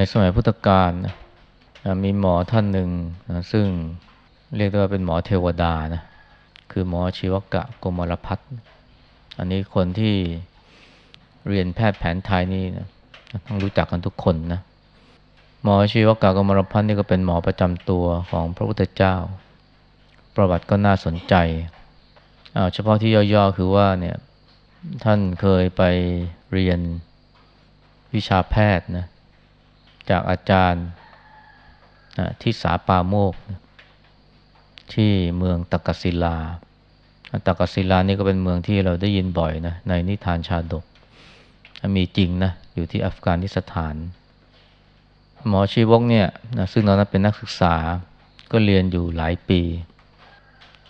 ในสมัยพุทธกาลนะมีหมอท่านหนึ่งนะซึ่งเรียกได้ว่าเป็นหมอเทวดานะคือหมอชีวกะโกมลพัฒน์อันนี้คนที่เรียนแพทย์แผนไทยนี่นะต้องรู้จักกันทุกคนนะหมอชีวกะโกมลพัฒน์นี่ก็เป็นหมอประจำตัวของพระพุทธเจ้า ประวัติก็น่าสนใจเฉพาะที่ย่อๆคือว่าเนี่ยท่านเคยไปเรียนวิชาแพทย์นะ จากอาจารย์ที่สาปาโมก ที่เมืองตักกศิลาตักกศิลานี่ก็เป็นเมืองที่เราได้ยินบ่อยนะในนิทานชาดก มีจริงนะอยู่ที่อัฟกานิสถาน หมอชีวกเนี่ยนะซึ่งตอนนั้นเป็นนักศึกษาก็เรียนอยู่หลายปี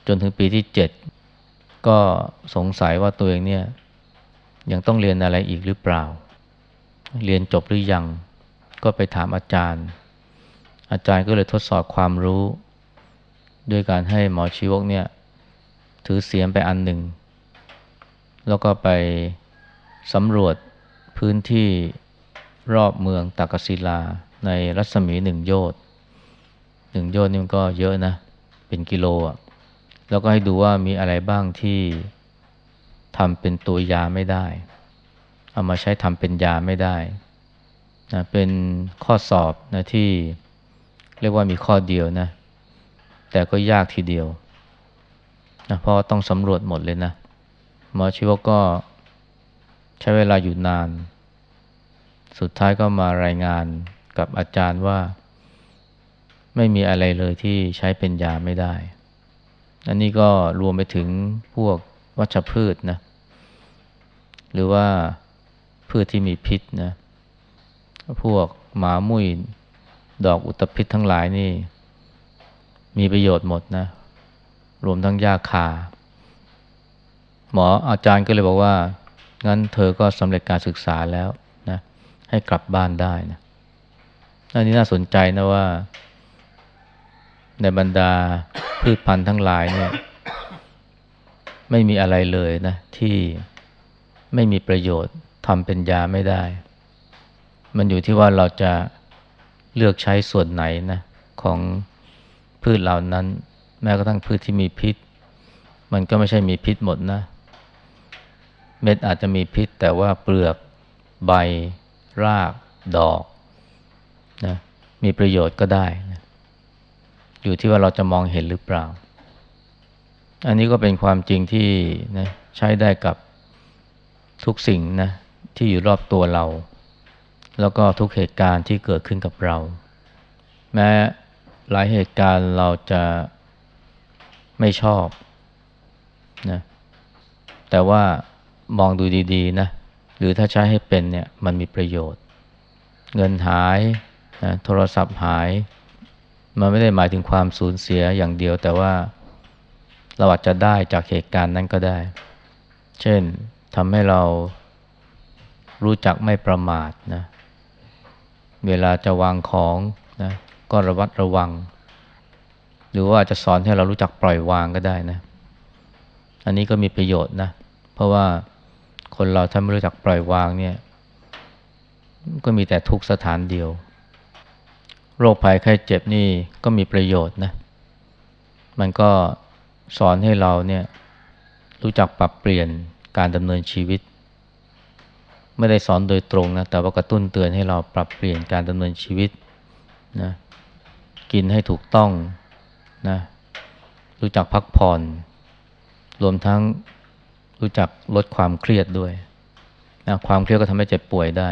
จนถึงปีที่เจ็ดก็สงสัยว่าตัวเองเนี่ยยังต้องเรียนอะไรอีกหรือเปล่า เรียนจบหรือยัง ก็ไปถามอาจารย์ อาจารย์ก็เลยทดสอบความรู้ ด้วยการให้หมอชีวกเนี่ย ถือเสียมไปอันหนึ่ง แล้วก็ไปสำรวจพื้นที่รอบเมืองตากศิลา ในรัศมีหนึ่งโยชน์หนึ่งโยชน์นี่มันก็เยอะนะ เป็นกิโลอะ แล้วก็ให้ดูว่ามีอะไรบ้างที่ทำเป็นตัวยาไม่ได้ เอามาใช้ทำเป็นยาไม่ได้ นะเป็นข้อสอบนะที่เรียกว่ามีข้อเดียวนะ แต่ก็ยากทีเดียวนะเพราะต้องสำรวจหมดเลยนะหมอชีวก็ใช้เวลาอยู่นาน สุดท้ายก็มารายงานกับอาจารย์ว่า ไม่มีอะไรเลยที่ใช้เป็นยาไม่ได้ อันนี้ก็รวมไปถึงพวกวัชพืชนะ หรือว่าพืชที่มีพิษนะ พวกหมามุ้ยดอกอุตภิษทั้งหลายนี่ มีประโยชน์หมดนะ รวมทั้งยาคา หมออาจารย์ก็เลยบอกว่า งั้นเธอก็สำเร็จการศึกษาแล้วนะ ให้กลับบ้านได้นะอันนี้น่าสนใจนะว่า ในบรรดาพืชพันธุ์ทั้งหลายเนี่ย ไม่มีอะไรเลยนะ ที่ไม่มีประโยชน์ทำเป็นยาไม่ได้ มันอยู่ที่ว่าเราจะเลือกใช้ส่วนไหนนะของพืชเหล่านั้น แม้กระทั่งพืชที่มีพิษ มันก็ไม่ใช่มีพิษหมดนะ เม็ดอาจจะมีพิษ แต่ว่าเปลือกใบ ราก ดอกนะมีประโยชน์ก็ได้นะอยู่ที่ว่าเราจะมองเห็นหรือเปล่า อันนี้ก็เป็นความจริงที่นะใช้ได้กับทุกสิ่งนะที่อยู่รอบตัวเรา แล้วก็ทุกเหตุการณ์ที่เกิดขึ้นกับเรา แม้หลายเหตุการณ์เราจะไม่ชอบนะแต่ว่ามองดูดีๆนะหรือถ้าใช้ให้เป็นเนี่ยมันมีประโยชน์ เงินหายนะโทรศัพท์หาย มันไม่ได้หมายถึงความสูญเสียอย่างเดียว แต่ว่าเราอาจจะได้จากเหตุการณ์นั้นก็ได้ เช่นทำให้เรารู้จักไม่ประมาทนะ เวลาจะวางของนะก็ระวัดระวัง หรือว่าจะสอนให้เรารู้จักปล่อยวางก็ได้นะ อันนี้ก็มีประโยชน์นะ เพราะว่าคนเราถ้าไม่รู้จักปล่อยวางเนี่ย ก็มีแต่ทุกสถานเดียว โรคภัยไข้เจ็บนี่ก็มีประโยชน์นะ มันก็สอนให้เราเนี่ยรู้จักปรับเปลี่ยนการดำเนินชีวิต ไม่ได้สอนโดยตรงนะแต่ว่ากระตุ้นเตือนให้เราปรับเปลี่ยนการดำเนินชีวิตนะกินให้ถูกต้องนะรู้จักพักผ่อน รวมทั้งรู้จักลดความเครียดด้วยนะความเครียดก็ทำให้เจ็บป่วยได้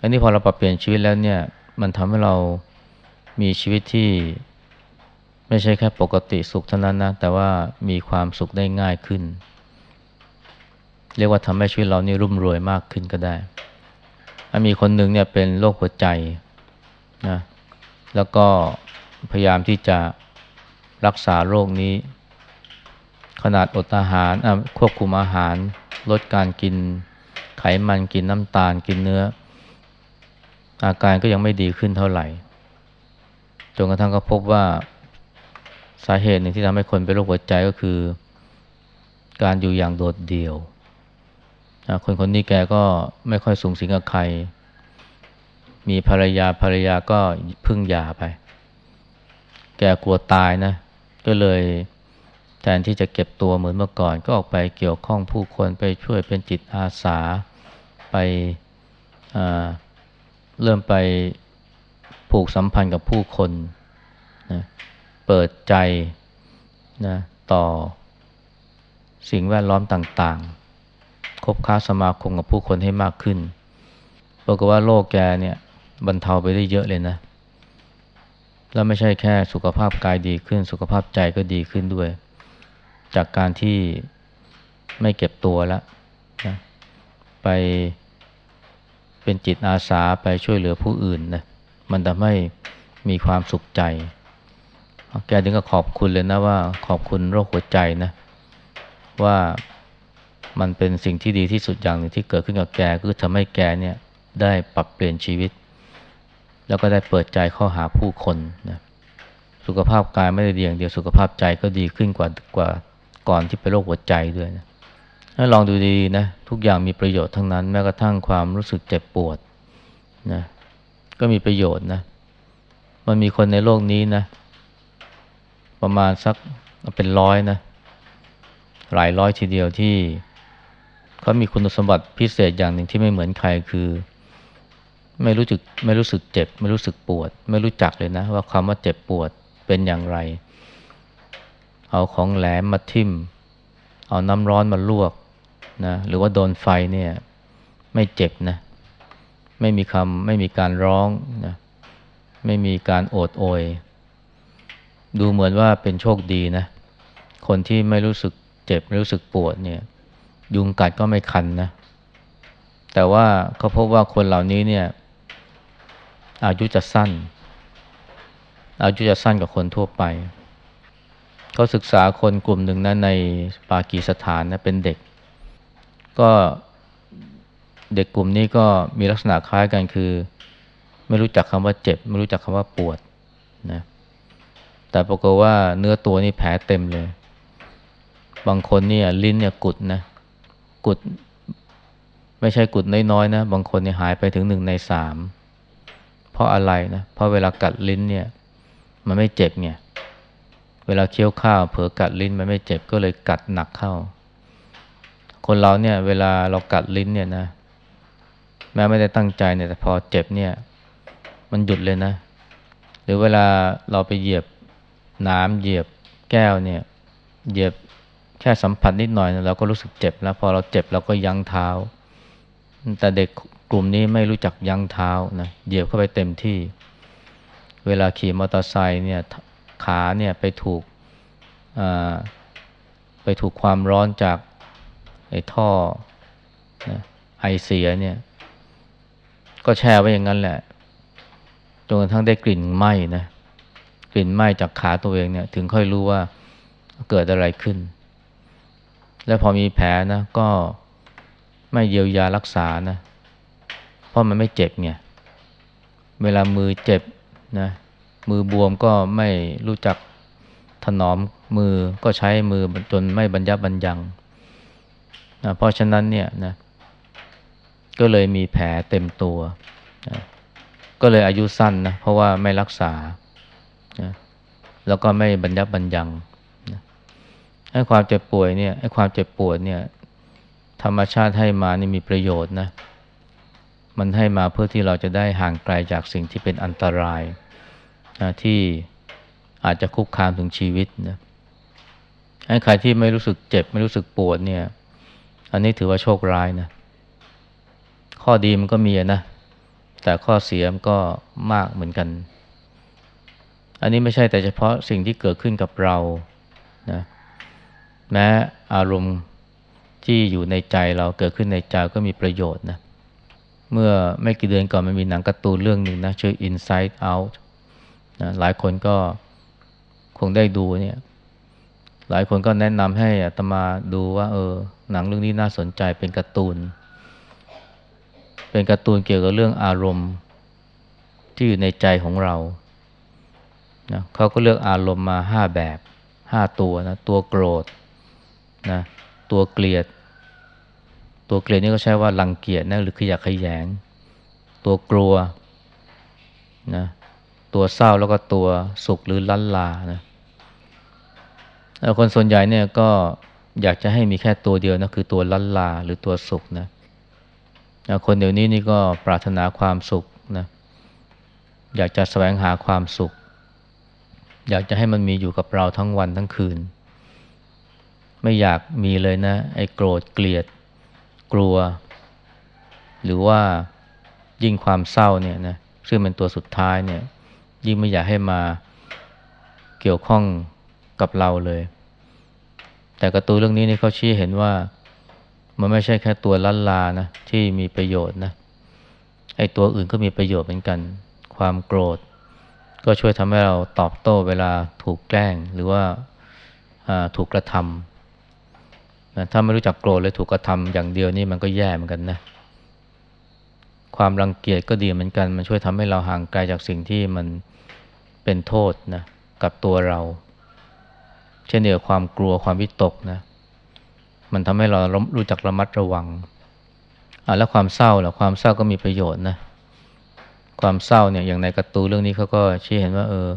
อันนี้พอเราปรับเปลี่ยนชีวิตแล้วเนี่ย มันทำให้เรามีชีวิตที่ไม่ใช่แค่ปกติสุขเท่านั้นนะ แต่ว่ามีความสุขได้ง่ายขึ้น เรียกว่าทำให้ชีวิตเรานี่รุ่มรวยมากขึ้นก็ได้มีคนหนึ่งเนี่ยเป็นโรคหัวใจนะแล้วก็พยายามที่จะรักษาโรคนี้ ขนาดอดอาหารควบคุมอาหาร ลดการกินไขมันกินน้ำตาลกินเนื้อ อาการก็ยังไม่ดีขึ้นเท่าไหร่จนกระทั่งก็พบว่าสาเหตุหนึ่งที่ทำให้คนเป็นโรคหัวใจก็คือ การอยู่อย่างโดดเดี่ยว คนคนนี้แกก็ไม่ค่อยสูงสิงกับใคร มีภรรยาภรรยาก็พึ่งยาไป แกกลัวตายนะ ก็เลยแทนที่จะเก็บตัวเหมือนเมื่อก่อน ก็ออกไปเกี่ยวข้องผู้คนไปช่วยเป็นจิตอาสาไปเริ่มไปผูกสัมพันธ์กับผู้คนนะเปิดใจนะต่อสิ่งแวดล้อมต่างๆ คบค้าสมาคมกับผู้คนให้มากขึ้นปรากฏว่าโรคแกเนี่ยบรรเทาไปได้เยอะเลยนะ แล้วไม่ใช่แค่สุขภาพกายดีขึ้น สุขภาพใจก็ดีขึ้นด้วย จากการที่ไม่เก็บตัวแล้วนะไปเป็นจิตอาสาไปช่วยเหลือผู้อื่นนะมันทำให้มีความสุขใจ แกถึงก็ขอบคุณเลยนะว่าขอบคุณโรคหัวใจนะ ว่า มันเป็นสิ่งที่ดีที่สุดอย่างหนึ่งที่เกิดขึ้นกับแกคือทำให้แกเนี่ยได้ปรับเปลี่ยนชีวิต แล้วก็ได้เปิดใจเข้าหาผู้คนนะสุขภาพกายไม่ได้ดีอย่างเดียวสุขภาพใจก็ดีขึ้นกว่ากว่าก่อนที่เป็นโรคหัวใจด้วยนะถ้าลองดูดีนะทุกอย่างมีประโยชน์ทั้งนั้น แม้กระทั่งความรู้สึกเจ็บปวดนะก็มีประโยชน์นะ มันมีคนในโลกนี้นะ ประมาณสักเป็นร้อยนะ หลายร้อยทีเดียวที่ เขามีคุณสมบัติพิเศษอย่างหนึ่งที่ไม่เหมือนใครคือ ไม่รู้สึกไม่รู้สึกเจ็บ ไม่รู้สึกปวด ไม่รู้จักเลยนะ ว่าคำว่าเจ็บปวดเป็นอย่างไร เอาของแหลมมาทิ่ม เอาน้ำร้อนมาลวกนะหรือว่าโดนไฟเนี่ยไม่เจ็บนะ ไม่มีคำไม่มีการร้องนะไม่มีการโอดโอย ดูเหมือนว่าเป็นโชคดีนะ คนที่ไม่รู้สึกเจ็บ รู้สึกปวดเนี่ย ยุงกัดก็ไม่คันนะ แต่ว่าเขาพบว่าคนเหล่านี้เนี่ย อายุจะสั้น อายุจะสั้นกว่าคนทั่วไป เขาศึกษาคนกลุ่มหนึ่งนะในปากีสถานนะเป็นเด็ก ก็เด็กกลุ่มนี้ก็มีลักษณะคล้ายกันคือ ไม่รู้จักคำว่าเจ็บ ไม่รู้จักคำว่าปวดนะแต่ปรากฏว่าเนื้อตัวนี่แผลเต็มเลย บางคนเนี่ยลิ้นเนี่ยกุดนะ กุดไม่ใช่กุดน้อยๆนะ บางคนเนี่ยหายไปถึงหนึ่งในสาม เพราะอะไรนะ เพราะเวลากัดลิ้นเนี่ย มันไม่เจ็บเนี่ยเวลาเคี้ยวข้าวเผลอกัดลิ้นมันไม่เจ็บก็เลยกัดหนักเข้า คนเราเนี่ย เวลาเรากัดลิ้นเนี่ยนะ แม้ไม่ได้ตั้งใจเนี่ยแต่พอเจ็บเนี่ย มันหยุดเลยนะ หรือเวลาเราไปเหยียบน้ำเหยียบแก้วเนี่ย เหยียบ แค่สัมผัสนิดหน่อยเราก็รู้สึกเจ็บแล้ว พอเราเจ็บเราก็ยั้งเท้า แต่เด็กกลุ่มนี้ไม่รู้จักยั้งเท้านะเหยียบเข้าไปเต็มที่ เวลาขี่มอเตอร์ไซค์เนี่ยขาเนี่ยไปถูกไปถูกความร้อนจากไอ้ท่อไอเสียเนี่ย ก็แช่ไว้อย่างนั้นแหละจนกระทั่งได้กลิ่นไหม้นะกลิ่นไหม้จากขาตัวเองเนี่ย ถึงค่อยรู้ว่าเกิดอะไรขึ้น แล้วพอมีแผลนะก็ไม่เยียวยารักษานะ เพราะมันไม่เจ็บไง เวลามือเจ็บนะ มือบวมก็ไม่รู้จักถนอมมือก็ใช้มือจนไม่บรรยับบรรยังนะเพราะฉะนั้นเนี่ยนะ ก็เลยมีแผลเต็มตัวนะก็เลยอายุสั้นนะ เพราะว่าไม่รักษานะแล้วก็ไม่บรรยับบรรยัง ไอ้ความเจ็บป่วยเนี่ยไอ้ความเจ็บปวดเนี่ย ธรรมชาติให้มานี่มีประโยชน์นะ มันให้มาเพื่อที่เราจะได้ห่างไกลจากสิ่งที่เป็นอันตรายนะที่อาจจะคุกคามถึงชีวิตนะไอ้ใครที่ไม่รู้สึกเจ็บ ไม่รู้สึกปวดเนี่ย อันนี้ถือว่าโชคร้ายนะ ข้อดีมันก็มีนะ แต่ข้อเสียมันก็มากเหมือนกัน อันนี้ไม่ใช่แต่เฉพาะสิ่งที่เกิดขึ้นกับเรานะ แม้อารมณ์ที่อยู่ในใจเราเกิดขึ้นในใจก็มีประโยชน์นะ เมื่อไม่กี่เดือนก่อนมันมีหนังการ์ตูนเรื่องหนึ่งนะชื่อ Inside Out นะหลายคนก็คงได้ดูเนี่ย หลายคนก็แนะนำให้อัตมาดูว่า เออ หนังเรื่องนี้น่าสนใจเป็นการ์ตูน เป็นการ์ตูนเกี่ยวกับเรื่องอารมณ์ที่อยู่ในใจของเรานะเขาก็เลือกอารมณ์มาห้าแบบห้าตัวนะ ตัวโกรธ นะตัวเกลียด ตัวเกลียดนี่ก็ใช้ว่ารังเกียจนะหรือขยะขยง ตัวกลัวนะตัวเศร้าแล้วก็ตัวสุขหรือลันลานะแล้วคนส่วนใหญ่เนี่ยก็อยากจะให้มีแค่ตัวเดียวนะคือตัวลันลาหรือตัวสุขนะคนเดี๋ยวนี้นี่ก็ปรารถนาความสุขนะอยากจะแสวงหาความสุข อยากจะให้มันมีอยู่กับเราทั้งวันทั้งคืน ไม่อยากมีเลยนะ ไอ้โกรธเกลียด กลัว หรือว่ายิ่งความเศร้าเนี่ยนะซึ่งเป็นตัวสุดท้ายเนี่ย ยิ่งไม่อยากให้มาเกี่ยวข้องกับเราเลย แต่กระตูเรื่องนี้นี่เขาชี้เห็นว่ามันไม่ใช่แค่ตัวลันลานะที่มีประโยชน์นะไอ้ตัวอื่นก็มีประโยชน์เหมือนกัน ความโกรธ ก็ช่วยทำให้เราตอบโต้เวลาถูกแกล้ง หรือว่าถูกกระทำ นะถ้าไม่รู้จักโกรธเลยถูกกระทำอย่างเดียวนี่มันก็แย่เหมือนกันนะ ความรังเกียจก็ดีเหมือนกัน มันช่วยทำให้เราห่างไกลจากสิ่งที่มันเป็นโทษนะกับตัวเรา เช่นเดียวความกลัวความวิตกนะ มันทำให้เรารู้จักระมัดระวังอ่าแล้วความเศร้าล่ะความเศร้าก็มีประโยชน์นะ ความเศร้าเนี่ยอย่างในการ์ตูนเรื่องนี้เขาก็ชี้เห็นว่าเออ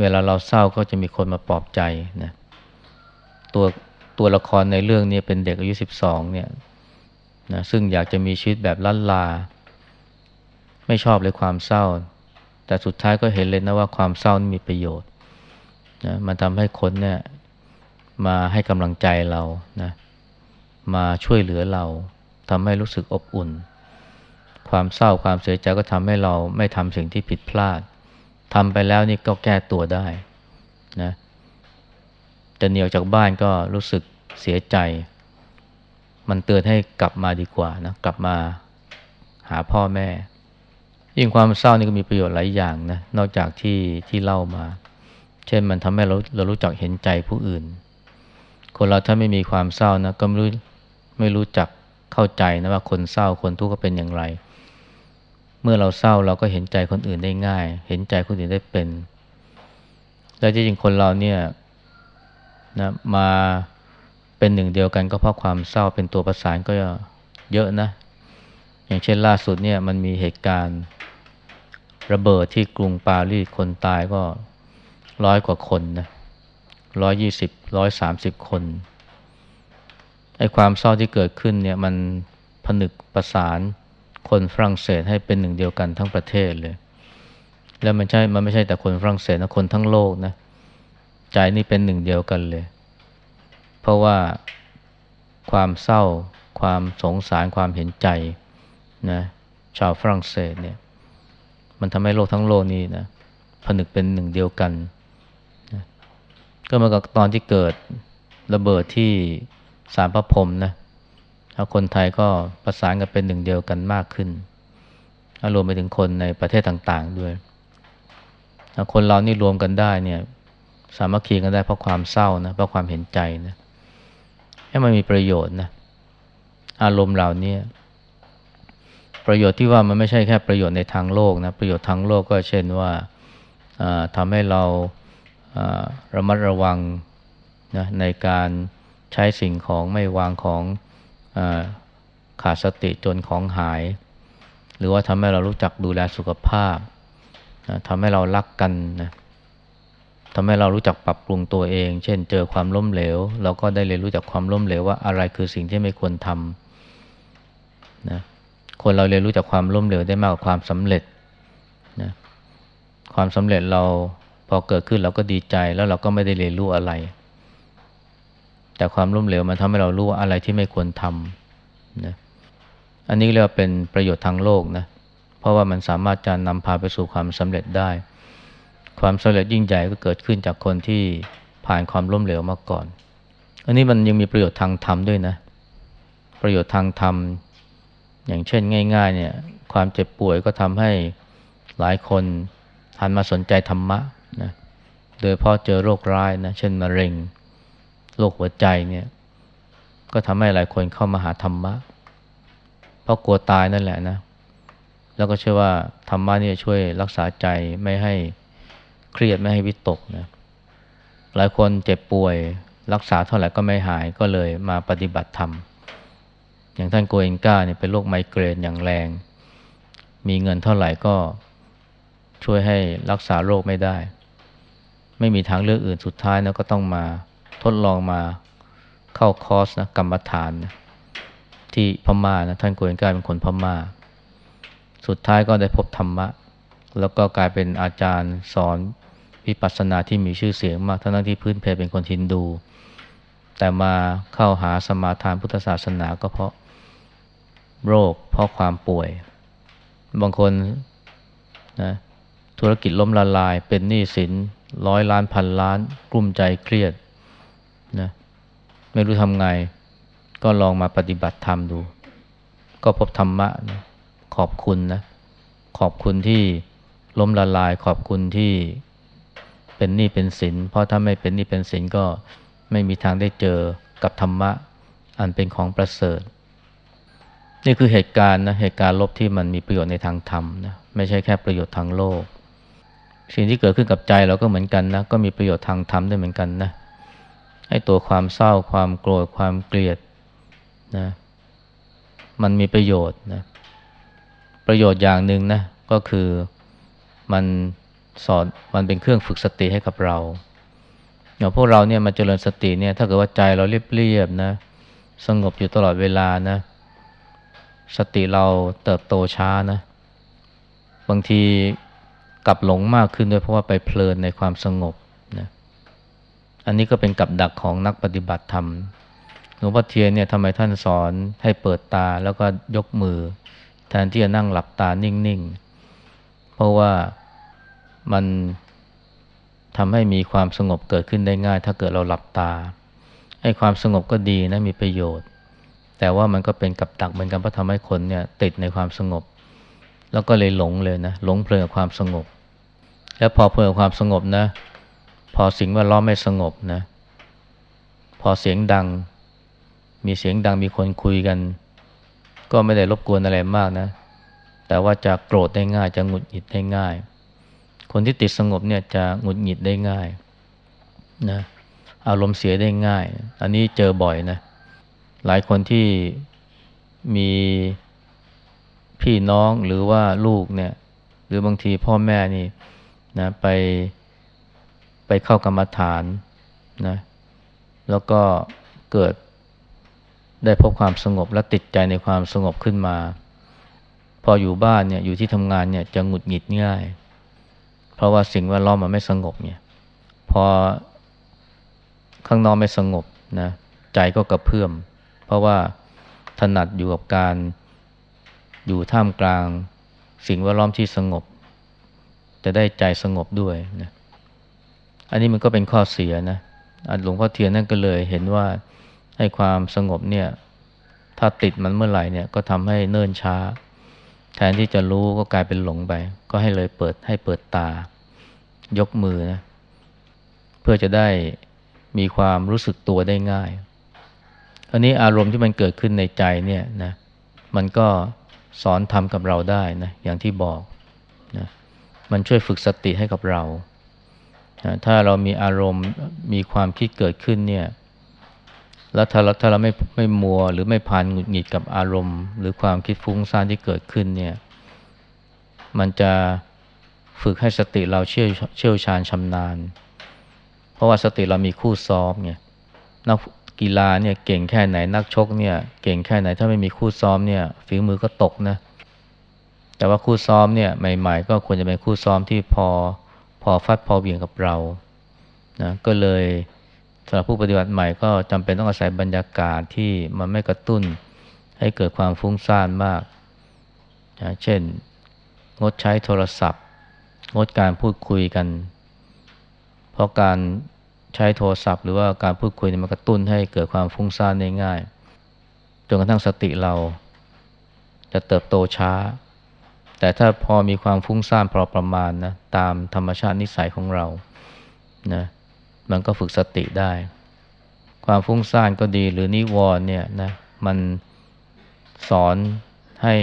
เวลาเราเศร้าก็จะมีคนมาปลอบใจนะ ตัว ตัวละครในเรื่องนี้เป็นเด็กอายุสิบสองเนี่ยนะซึ่งอยากจะมีชีวิตแบบล้านลา ไม่ชอบเลยความเศร้า แต่สุดท้ายก็เห็นเลยนะว่าความเศร้ามีประโยชน์นะมันทำให้คนเนี่ยมาให้กำลังใจเรานะมาช่วยเหลือเราทำให้รู้สึกอบอุ่น ความเศร้าความเสียใจก็ทำให้เราไม่ทำสิ่งที่ผิดพลาดทำไปแล้วนี่ก็แก้ตัวได้นะ จะเหนียวจากบ้านก็รู้สึกเสียใจ มันเตือนให้กลับมาดีกว่านะกลับมาหาพ่อแม่ ยิ่งความเศร้านี่ก็มีประโยชน์หลายอย่างนะนอกจากที่ที่เล่ามา เช่นมันทำให้เราเรารู้จักเห็นใจผู้อื่น คนเราถ้าไม่มีความเศร้านะก็ไม่รู้ไม่รู้จักเข้าใจนะว่าคนเศร้าคนทุกข์ก็เป็นอย่างไร เมื่อเราเศร้าเราก็เห็นใจคนอื่นได้ง่าย เห็นใจคนอื่นได้เป็น และจริงๆคนเราเนี่ย นะมาเป็นหนึ่งเดียวกันก็เพราะความเศร้าเป็นตัวประสานก็เยอะนะ อย่างเช่นล่าสุดเนี่ยมันมีเหตุการณ์ระเบิดที่กรุงปารีสคนตายก็ร้อยกว่าคนนะร้อยยี่สิบร้อยสามสิบคนไอ้ความเศร้าที่เกิดขึ้นเนี่ยมันผนึกประสานคนฝรั่งเศสให้เป็นหนึ่งเดียวกันทั้งประเทศเลย แล้วมันใช่ มันไม่ใช่แต่คนฝรั่งเศสนะคนทั้งโลกนะ ใจนี่เป็นหนึ่งเดียวกันเลย เพราะว่าความเศร้า ความสงสารความเห็นใจนะชาวฝรั่งเศสเนี่ย มันทำให้โลกทั้งโลกนี้นะผนึกเป็นหนึ่งเดียวกันนะก็มากับตอนที่เกิดระเบิดที่สารพระพรมนะคนไทยก็ประสานกันเป็นหนึ่งเดียวกันมากขึ้นรวมไปถึงคนในประเทศต่าง ๆ ด้วย คนเรานี่รวมกันได้เนี่ย สามัคคีกันได้เพราะความเศร้านะเพราะความเห็นใจนะให้มันมีประโยชน์นะอารมณ์เหล่านี้ประโยชน์ที่ว่ามันไม่ใช่แค่ประโยชน์ในทางโลกนะประโยชน์ทางโลกก็เช่นว่าทำให้เราระมัดระวังนะในการใช้สิ่งของไม่วางของอขาดสติจนของหาย หรือว่าทำให้เรารู้จักดูแลสุขภาพนะทำให้เรารักกันนะ ทำให้เรารู้จักปรับปรุงตัวเอง เช่น เจอความล้มเหลว เราก็ได้เรียนรู้จากความล้มเหลวว่าอะไรคือสิ่งที่ไม่ควรทำนะคนเราเรียนรู้จากความล้มเหลวได้มากกว่าความสำเร็จนะความสำเร็จเราพอเกิดขึ้นเราก็ดีใจแล้วเราก็ไม่ได้เรียนรู้อะไร แต่ความล้มเหลวมันทำให้เรารู้ว่าอะไรที่ไม่ควรทำนะอันนี้เรียกว่าเป็นประโยชน์ทางโลกนะเพราะว่ามันสามารถจะนำพาไปสู่ความสำเร็จได้ ความสำเร็จยิ่งใหญ่ก็เกิดขึ้นจากคนที่ผ่านความล้มเหลวมาก่อน อันนี้มันยังมีประโยชน์ทางธรรมด้วยนะ ประโยชน์ทางธรรม อย่างเช่นง่าย ๆ เนี่ย ความเจ็บป่วยก็ทำให้หลายคนหันมาสนใจธรรมะนะ โดยพอเจอโรคร้ายนะ เช่นมะเร็ง โรคหัวใจเนี่ย ก็ทำให้หลายคนเข้ามาหาธรรมะ เพราะกลัวตายนั่นแหละนะ แล้วก็เชื่อว่าธรรมะนี่ช่วยรักษาใจไม่ให้ เครียดไม่ให้วิตกนะหลายคนเจ็บป่วยรักษาเท่าไหร่ก็ไม่หายก็เลยมาปฏิบัติธรรม อย่างท่านโกเอนก้าเนี่ยเป็นโรคไมเกรนอย่างแรง มีเงินเท่าไหร่ก็ช่วยให้รักษาโรคไม่ได้ ไม่มีทางเลือกอื่นสุดท้ายนะก็ต้องมาทดลองมาเข้าคอร์สนะกรรมฐานนะที่พม่านะท่านโกเอนก้าเป็นคนพม่า สุดท้ายก็ได้พบธรรมะ แล้วก็กลายเป็นอาจารย์สอน วิปัสสนาที่มีชื่อเสียงมากทั้งที่พื้นเพเป็นคนฮินดู แต่มาเข้าหาสมาทานพุทธศาสนาก็เพราะโรค เพราะความป่วย บางคนนะธุรกิจล้มละลายเป็นหนี้สินร้อยล้านพันล้าน กลุ้มใจเครียดนะไม่รู้ทำไง ก็ลองมาปฏิบัติธรรมดู ก็พบธรรมะนะขอบคุณนะ ขอบคุณที่ล้มละลาย ขอบคุณที่ เป็นหนี้เป็นสิน เพราะถ้าไม่เป็นหนี้เป็นสินก็ไม่มีทางได้เจอกับธรรมะอันเป็นของประเสริฐ นี่คือเหตุการณ์นะเหตุการณ์ลบที่มันมีประโยชน์ในทางธรรมนะไม่ใช่แค่ประโยชน์ทางโลก สิ่งที่เกิดขึ้นกับใจเราก็เหมือนกันนะก็มีประโยชน์ทางธรรมด้วยเหมือนกันนะไอ้ตัวความเศร้าความโกรธความเกลียดนะมันมีประโยชน์นะประโยชน์อย่างหนึ่งนะก็คือมัน สอนมันเป็นเครื่องฝึกสติให้กับเราอย่างพวกเราเนี่ยมาเจริญสติเนี่ยถ้าเกิดว่าใจเราเรียบๆนะ สงบอยู่ตลอดเวลานะ สติเราเติบโตช้านะ บางทีกลับหลงมากขึ้นด้วยเพราะว่าไปเพลินในความสงบนะอันนี้ก็เป็นกับดักของนักปฏิบัติธรรมหลวงพ่อเทียนเนี่ยทำไมท่านสอนให้เปิดตาแล้วก็ยกมือ แทนที่จะนั่งหลับตานิ่งๆ เพราะว่า มันทำให้มีความสงบเกิดขึ้นได้ง่าย ถ้าเกิดเราหลับตาให้ความสงบก็ดีนะมีประโยชน์ แต่ว่ามันก็เป็นกับดักเหมือนกันเพราะทำให้คนเนี่ยติดในความสงบ แล้วก็เลยหลงเลยนะหลงเพลินกับความสงบ แล้วพอเพลินกับความสงบนะ พอสิ่งแวดล้อมไม่สงบนะ พอเสียงดัง มีเสียงดังมีคนคุยกัน ก็ไม่ได้รบกวนอะไรมากนะ แต่ว่าจะโกรธได้ง่ายจะหงุดหงิดได้ง่าย คนที่ติดสงบเนี่ยจะหงุดหงิดได้ง่ายนะอารมณ์เสียได้ง่าย อันนี้เจอบ่อยนะ หลายคนที่มีพี่น้องหรือว่าลูกเนี่ย หรือบางทีพ่อแม่นี่นะไปไปเข้ากรรมฐานนะแล้วก็เกิดได้พบความสงบและติดใจในความสงบขึ้นมา พออยู่บ้านเนี่ยอยู่ที่ทำงานเนี่ยจะหงุดหงิดง่าย ราะว่าสิ่งแวดล้อมมันไม่สงบเนี่ยพอข้างนอกไม่สงบนะใจก็กระเพื่อม เพราะว่าถนัดอยู่กับการอยู่ท่ามกลาง สิ่งแวดล้อมที่สงบ จะได้ใจสงบด้วยนะอันนี้มันก็เป็นข้อเสียนะหลวงพ่อเทียนนั่นก็เลยเห็นว่าให้ความสงบเนี่ยถ้าติดมันเมื่อไหร่เนี่ยก็ทำให้เนิ่นช้า แทนที่จะรู้ก็กลายเป็นหลงไป ก็ให้เลยเปิดให้เปิดตา ยกมือนะ เพื่อจะได้มีความรู้สึกตัวได้ง่ายอันนี้อารมณ์ที่มันเกิดขึ้นในใจเนี่ยนะ มันก็สอนทำกับเราได้นะ อย่างที่บอกนะมันช่วยฝึกสติให้กับเรานะถ้าเรามีอารมณ์มีความคิดเกิดขึ้นเนี่ยแล้วถ้าเราถ้าเราไม่ไม่มัวหรือไม่พานหงุดหงิดกับอารมณ์ หรือความคิดฟุ้งซ่านที่เกิดขึ้นเนี่ย มันจะ ฝึกให้สติเราเชี่ยวเชี่ยวชาญชำนาญ เพราะว่าสติเรามีคู่ซ้อมเนี่ยนักกีฬาเนี่ยเก่งแค่ไหนนักชกเนี่ยเก่งแค่ไหนถ้าไม่มีคู่ซ้อมเนี่ยฝีมือก็ตกนะ แต่ว่าคู่ซ้อมเนี่ยใหม่ๆ ก็ควรจะเป็นคู่ซ้อมที่พอพอฟัดพอเบี่ยงกับเรานะก็เลยสำหรับผู้ปฏิบัติใหม่ก็จำเป็นต้องอาศัยบรรยากาศที่มันไม่กระตุ้น ให้เกิดความฟุ้งซ่านมากนะเช่น งดใช้โทรศัพท์ งดการพูดคุยกัน เพราะการใช้โทรศัพท์ หรือว่าการพูดคุยมันกระตุ้นให้เกิดความฟุ้งซ่านได้ง่ายจนกระทั่งสติเราจะเติบโตช้า แต่ถ้าพอมีความฟุ้งซ่านพอประมาณนะตามธรรมชาตินิสัยของเรานะมันก็ฝึกสติได้ ความฟุ้งซ่านก็ดีหรือนิวรณ์เนี่ยนะมันสอนให้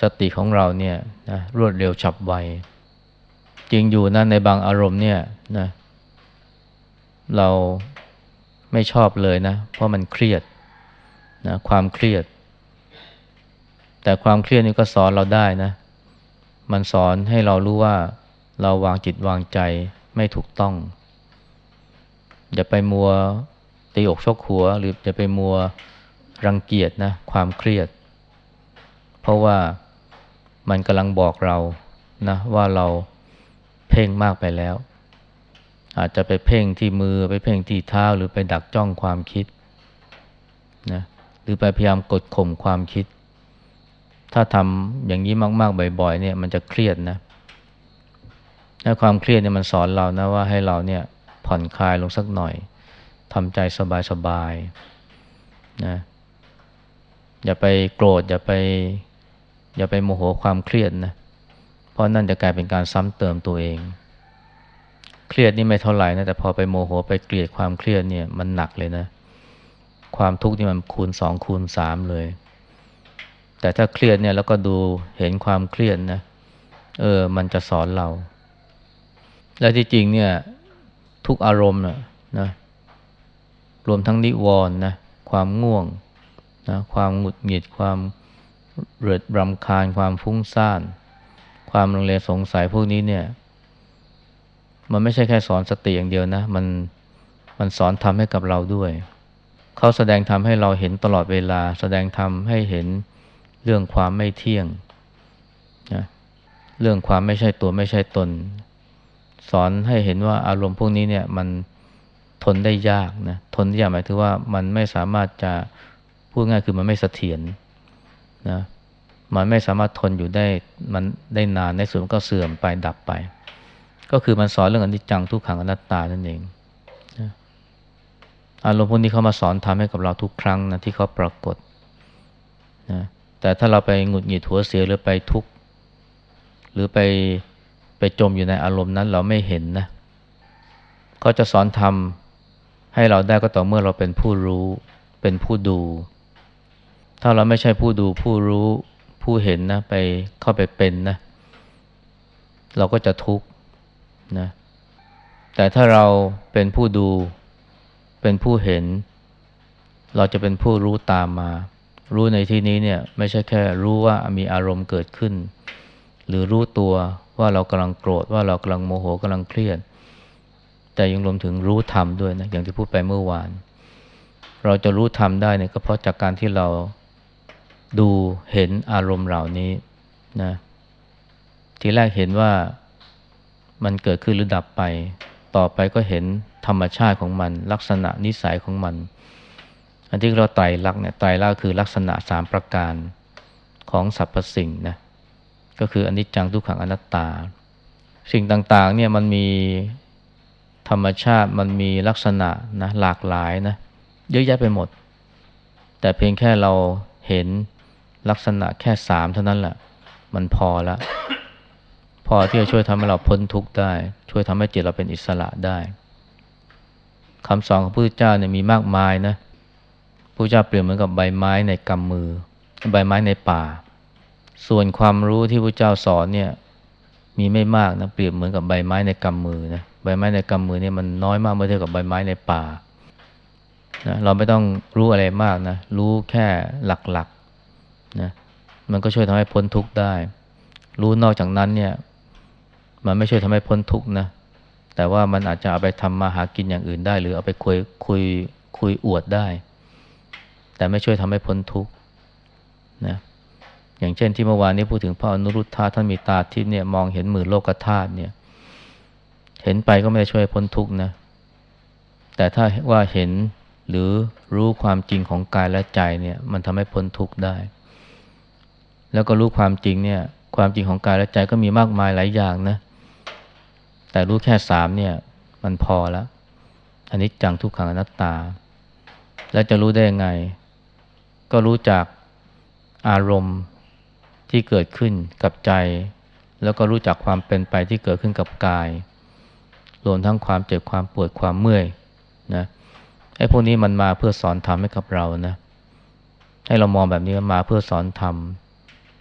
สติของเราเนี่ยนะรวดเร็วฉับไว จริงอยู่นะในบางอารมณ์เนี่ยนะเราไม่ชอบเลยนะ เพราะมันเครียดนะความเครียด แต่ความเครียดนี่ก็สอนเราได้นะ มันสอนให้เรารู้ว่าเราวางจิตวางใจไม่ถูกต้อง อย่าไปมัวตีอกชกหัว หรืออย่าไปมัวรังเกียจนะ ความเครียด เพราะว่ามันกำลังบอกเรานะว่าเรา เพ่งมากไปแล้ว อาจจะไปเพ่งที่มือไปเพ่งที่เท้าหรือไปดักจ้องความคิดนะหรือไปพยายามกดข่มความคิด ถ้าทำอย่างนี้มาก ๆ บ่อย ๆ เนี่ยมันจะเครียดนะถ้าความเครียดเนี่ยมันสอนเรานะว่าให้เราเนี่ยผ่อนคลายลงสักหน่อยทำใจสบายๆนะอย่าไปโกรธอย่าไป อย่าไปโมโหความเครียดนะเพราะนั่นจะกลายเป็นการซ้ำเติมตัวเอง เครียดนี่ไม่เท่าไหร่นะแต่พอไปโมโหไปเกลียดความเครียดเนี่ยมันหนักเลยนะ ความทุกข์นี่มันคูณสองคูณสามเลย แต่ถ้าเครียดเนี่ยแล้วก็ดูเห็นความเครียดนะ เออ มันจะสอนเรา และที่จริงเนี่ย ทุกอารมณ์นะนะรวมทั้งนิวรณ์นะความง่วงนะความหงุดหงิดความเรือดรำคาญความฟุ้งซ่าน ความลังเลสงสัยพวกนี้เนี่ย มันไม่ใช่แค่สอนสติอย่างเดียวนะ มันมันสอนทำให้กับเราด้วย เขาแสดงทำให้เราเห็นตลอดเวลา แสดงทำให้เห็นเรื่องความไม่เที่ยงนะเรื่องความไม่ใช่ตัวไม่ใช่ตน สอนให้เห็นว่าอารมณ์พวกนี้เนี่ย มันทนได้ยากนะทนได้ยากหมายถึงว่ามันไม่สามารถจะพูดง่ายคือมันไม่เสถียรนะ มันไม่สามารถทนอยู่ได้มันได้นานในสุดมันก็เสื่อมไปดับไป ก็คือมันสอนเรื่องอนิจจังทุกขังอนัตตานั่นเองอารมณ์พวกนี้เขามาสอนทำให้กับเราทุกครั้งนะที่เขาปรากฏนะแต่ถ้าเราไปหงุดหงิดหัวเสียหรือไปทุกข์หรือไปไปจมอยู่ในอารมณ์นั้นเราไม่เห็นนะเขาจะสอนทำให้เราได้ก็ต่อเมื่อเราเป็นผู้รู้ เป็นผู้ดู ถ้าเราไม่ใช่ผู้ดูผู้รู้ ผู้เห็นนะไปเข้าไปเป็นนะ เราก็จะทุกข์นะ แต่ถ้าเราเป็นผู้ดู เป็นผู้เห็น เราจะเป็นผู้รู้ตามมา รู้ในที่นี้เนี่ยไม่ใช่แค่รู้ว่ามีอารมณ์เกิดขึ้น หรือรู้ตัวว่าเรากำลังโกรธว่าเรากำลังโมโหกำลังเครียด แต่ยังรวมถึงรู้ธรรมด้วยนะอย่างที่พูดไปเมื่อวาน เราจะรู้ธรรมได้เนี่ยก็เพราะจากการที่เรา ดูเห็นอารมณ์เหล่านี้นะทีแรกเห็นว่ามันเกิดขึ้นหรือดับไป ต่อไปก็เห็นธรรมชาติของมัน ลักษณะนิสัยของมัน อันที่เราไตรลักษณ์เนี่ยไตรลักษณ์คือลักษณะสามประการของสรรพสิ่งนะก็คืออนิจจังทุกขังอนัตตา สิ่งต่างๆเนี่ยมันมีธรรมชาติมันมีลักษณะนะหลากหลายนะเยอะแยะไปหมด แต่เพียงแค่เราเห็น ลักษณะแค่สามเท่านั้นแหละมันพอล้วพอที่จะช่วยทำให้เราพ้นทุกข์ได้ ช่วยทำให้จิตเราเป็นอิสระได้คำสอนของพระพุทธเจ้าเนี่ยมีมากมายนะพระเจ้าเปรียบเหมือนกับใบไม้ในกำมือ ใบไม้ในป่า ส่วนความรู้ที่พระเจ้าสอนเนี่ยมีไม่มากนะเปรียบเหมือนกับใบไม้ในกำมือนะใบไม้ในกำมือเนี่ยมันน้อยมากเมื่อเทียบกับใบไม้ในป่านะเราไม่ต้องรู้อะไรมากนะรู้แค่หลัก นะมันก็ช่วยทำให้พ้นทุกข์ได้ รู้นอกจากนั้นเนี่ย มันไม่ช่วยทำให้พ้นทุกข์นะ แต่ว่ามันอาจจะเอาไปทำมาหากินอย่างอื่นได้ หรือเอาไปคุยคุยคุยอวดได้ แต่ไม่ช่วยทำให้พ้นทุกข์นะอย่างเช่นที่เมื่อวานนี้พูดถึงพระอนุรุทธะท่านมีตาทิพย์เนี่ยมองเห็นหมื่นโลกธาตุเนี่ย เห็นไปก็ไม่ได้ช่วยพ้นทุกข์นะ แต่ถ้าว่าเห็นหรือรู้ความจริงของกายและใจเนี่ย มันทำให้พ้นทุกข์ได้ แล้วก็รู้ความจริงเนี่ย ความจริงของกายและใจก็มีมากมายหลายอย่างนะ แต่รู้แค่สามเนี่ย มันพอแล้วอันนี้จังทุกขังอนัตตา แล้วจะรู้ได้ยังไง ก็รู้จากอารมณ์ที่เกิดขึ้นกับใจ แล้วก็รู้จักความเป็นไปที่เกิดขึ้นกับกาย รวมทั้งความเจ็บความปวดความเมื่อยนะไอ้พวกนี้มันมาเพื่อสอนธรรมให้กับเรานะ ให้เรามองแบบนี้มาเพื่อสอนธรรม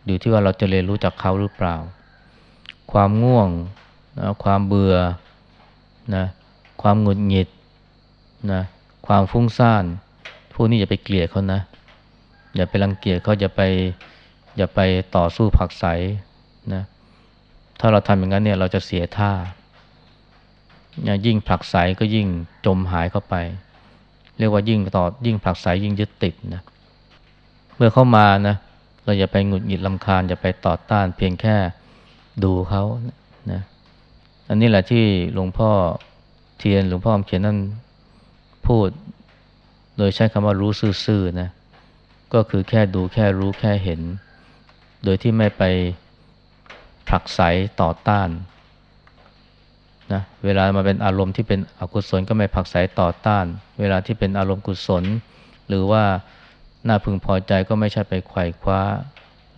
อยู่ที่ว่าเราจะเรียนรู้จากเขาหรือเปล่า ความง่วงนะความเบื่อนะความหงุดหงิดนะความฟุ้งซ่านพวกนี้อย่าไปเกลียดเขานะ อย่าไปรังเกียจเขาอย่าไปอย่าไปต่อสู้ผักใสนะถ้าเราทำอย่างนั้นเนี่ยเราจะเสียท่า ยิ่งผลักไสก็ยิ่งจมหายเข้าไป เรียกว่ายิ่งต่อยิ่งผลักไสยิ่งยึดติดนะเมื่อเข้ามานะเเราอย่าไปหงุดหงิดลำคาญอย่าไปต่อต้านเพียงแค่ดูเขานะอันนี้แหละที่หลวงพ่อเทียนหลวงพ่อเขียนนั่นพูด โดยใช้คำว่ารู้ซื่อๆนะก็คือแค่ดูแค่รู้แค่เห็น โดยที่ไม่ไปผลักไสต่อต้านนะเวลามาเป็นอารมณ์ที่เป็นอกุศลก็ไม่ผักใสต่อต้าน เวลาที่เป็นอารมณ์กุศล หรือว่า น่าพึงพอใจก็ไม่ใช่ไปไขว่คว้า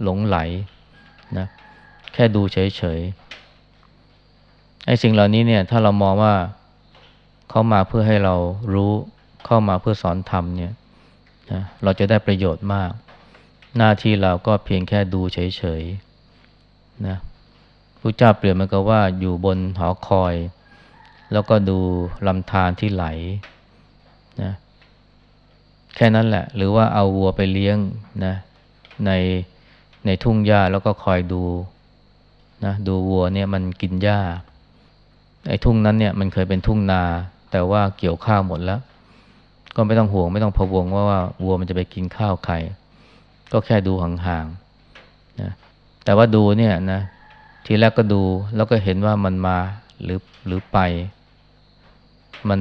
หลงไหลนะแค่ดูเฉยๆไอ้สิ่งเหล่านี้เนี่ยถ้าเรามองว่าเขามาเพื่อให้เรารู้เข้ามาเพื่อสอนธรรมเนี่ยนะเราจะได้ประโยชน์มาก หน้าที่เราก็เพียงแค่ดูเฉยๆนะพระเจ้าเปรียบมันก็ว่าอยู่บนหอคอย แล้วก็ดูลำธารที่ไหลนะ แค่นั้นแหละ หรือว่าเอาวัวไปเลี้ยงนะในในทุ่งหญ้าแล้วก็คอยดูนะดูวัวเนี่ยมันกินหญ้าไอ้ทุ่งนั้นเนี่ยมันเคยเป็นทุ่งนา แต่ว่าเกี่ยวข้าวหมดแล้ว ก็ไม่ต้องห่วงไม่ต้องพะวงว่าว่าวัวมันจะไปกินข้าวใครก็แค่ดูห่างๆนะแต่ว่าดูเนี่ยนะทีแรกก็ดูแล้วก็เห็นว่ามันมาหรือหรือไป มัน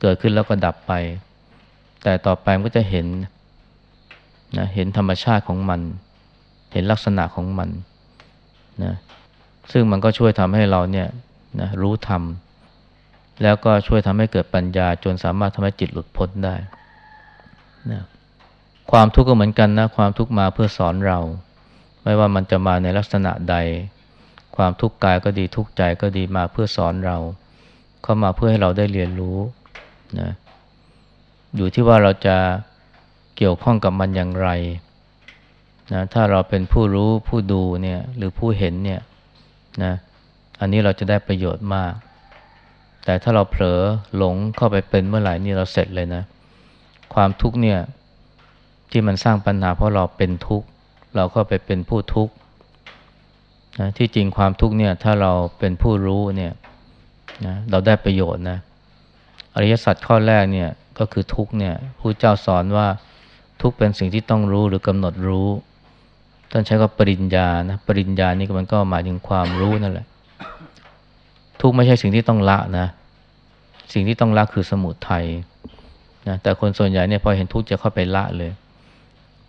เกิดขึ้นแล้วก็ดับไป แต่ต่อไปมันก็จะเห็นนะเห็นธรรมชาติของมัน เห็นลักษณะของมันนะซึ่งมันก็ช่วยทำให้เราเนี่ยนะรู้ธรรม แล้วก็ช่วยทำให้เกิดปัญญาจนสามารถทำให้จิตหลุดพ้นได้นะความทุกข์ก็เหมือนกันนะความทุกข์มาเพื่อสอนเรา ไม่ว่ามันจะมาในลักษณะใด ความทุกข์กายก็ดีทุกข์ใจก็ดีมาเพื่อสอนเรา เข้ามาเพื่อให้เราได้เรียนรู้นะ อยู่ที่ว่าเราจะเกี่ยวข้องกับมันอย่างไรนะถ้าเราเป็นผู้รู้ผู้ดูเนี่ยหรือผู้เห็นเนี่ยนะอันนี้เราจะได้ประโยชน์มาก แต่ถ้าเราเผลอหลงเข้าไปเป็นเมื่อไหร่นี่เราเสร็จเลยนะ ความทุกข์เนี่ยที่มันสร้างปัญหาเพราะเราเป็นทุกข์เราก็ไปเป็นผู้ทุกข์นะที่จริงความทุกข์เนี่ยถ้าเราเป็นผู้รู้เนี่ยนะเราได้ประโยชน์นะอริยสัจข้อแรกเนี่ย ก็คือทุกเนี่ยผู้เจ้าสอนว่าทุกเป็นสิ่งที่ต้องรู้หรือกำหนดรู้ท่านใช้ก็ปริญญานะปริญญานี่มันก็หมายถึงความรู้นั่นแหละ ทุกไม่ใช่สิ่งที่ต้องละนะ สิ่งที่ต้องละคือสมุทัยนะแต่คนส่วนใหญ่เนี่ยพอเห็นทุกจะเข้าไปละเลย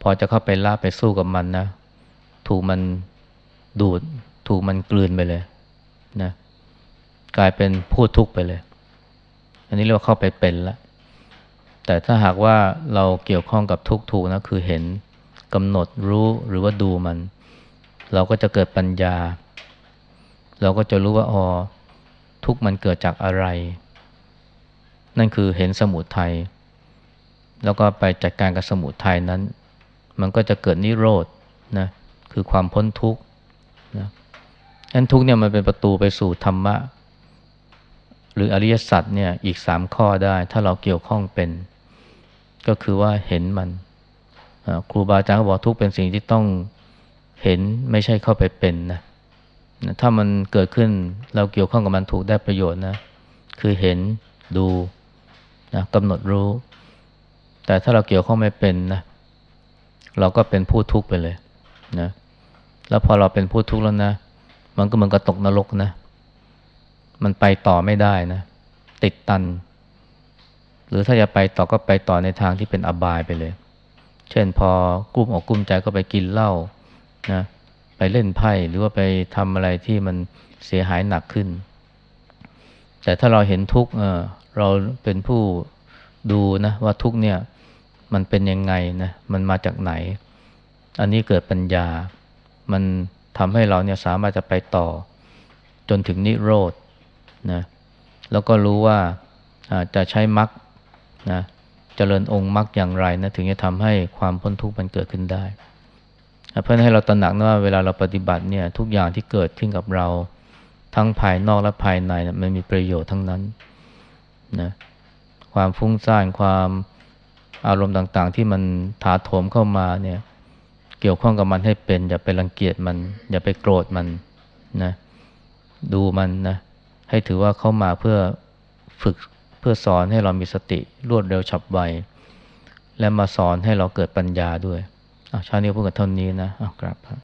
พอจะเข้าไปละไปสู้กับมันนะ ถูกมันดูด ถูกมันกลืนไปเลยนะกลายเป็นพูดทุกไปเลย อันนี้เรียกว่าเข้าไปเป็นแล้ว แต่ถ้าหากว่าเราเกี่ยวข้องกับทุกข์ถูกนะคือเห็นกำหนดรู้หรือว่าดูมัน เราก็จะเกิดปัญญา เราก็จะรู้ว่าอ๋อทุกข์มันเกิดจากอะไร นั่นคือเห็นสมุทัยแล้วก็ไปจัดการกับสมุทัยนั้น มันก็จะเกิดนิโรธนะคือความพ้นทุกข์นะนั้นทุกเนี่ยมันเป็นประตูไปสู่ธรรมะ หรืออริยสัจเนี่ยอีกสามข้อได้ ถ้าเราเกี่ยวข้องเป็น ก็คือว่าเห็นมันครูบาอาจารย์ก็บอกทุกเป็นสิ่งที่ต้องเห็นไม่ใช่เข้าไปเป็นนะถ้ามันเกิดขึ้นเราเกี่ยวข้องกับมันถูกได้ประโยชน์นะ คือเห็นดูนะกำหนดรู้ แต่ถ้าเราเกี่ยวข้องไม่เป็นนะเราก็เป็นผู้ทุกข์ไปเลยนะแล้วพอเราเป็นผู้ทุกข์แล้วนะ มันก็เหมือนกับตกนรกนะ มันไปต่อไม่ได้นะ ติดตัน หรือถ้าจะไปต่อก็ไปต่อในทางที่เป็นอบายไปเลย เช่นพอกุ้มอกกุ้มใจก็ไปกินเหล้านะไปเล่นไพ่หรือว่าไปทำอะไรที่มันเสียหายหนักขึ้น แต่ถ้าเราเห็นทุกข์เราเป็นผู้ดูนะว่าทุกข์เนี่ยมันเป็นยังไงนะมันมาจากไหน อันนี้เกิดปัญญา มันทำให้เราเนี่ยสามารถจะไปต่อ จนถึงนิโรธนะแล้วก็รู้ว่าจะใช้มรรค นะเจริญองค์มรรคอย่างไรนะถึงจะทำให้ความพ้นทุกข์มันเกิดขึ้นได้ เพื่อให้เราตระหนักนะว่าเวลาเราปฏิบัติเนี่ยทุกอย่างที่เกิดขึ้นกับเราทั้งภายนอกและภายในนะมันมีประโยชน์ทั้งนั้นนะความฟุ้งซ่านความอารมณ์ต่างๆ ที่มันถาโถมเข้ามาเนี่ยเกี่ยวข้องกับมันให้เป็น อย่าไปรังเกียจมัน อย่าไปโกรธมันนะดูมันนะให้ถือว่าเข้ามาเพื่อฝึก เพื่อสอนให้เรามีสติรวดเร็วฉับไว และมาสอนให้เราเกิดปัญญาด้วยอาชาเนี้พูดกันเท่านี้นะอะกราบครับ